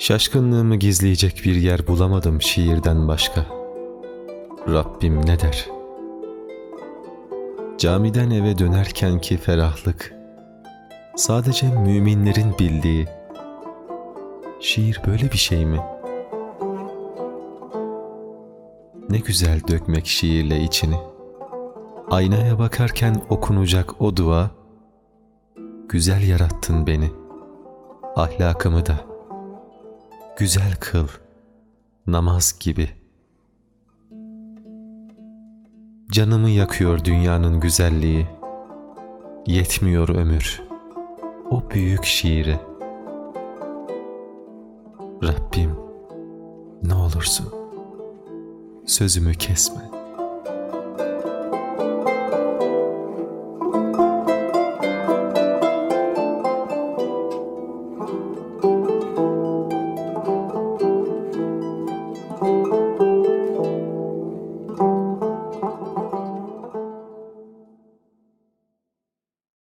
Şaşkınlığımı gizleyecek bir yer bulamadım şiirden başka. Rabbim ne der? Camiden eve dönerkenki ferahlık, sadece müminlerin bildiği. Şiir böyle bir şey mi? Ne güzel dökmek şiirle içini. Aynaya bakarken okunacak o dua, güzel yarattın beni, ahlakımı da güzel kıl, namaz gibi. Canımı yakıyor dünyanın güzelliği, yetmiyor ömür, o büyük şiiri. Rabbim, ne olursun, sözümü kesme.''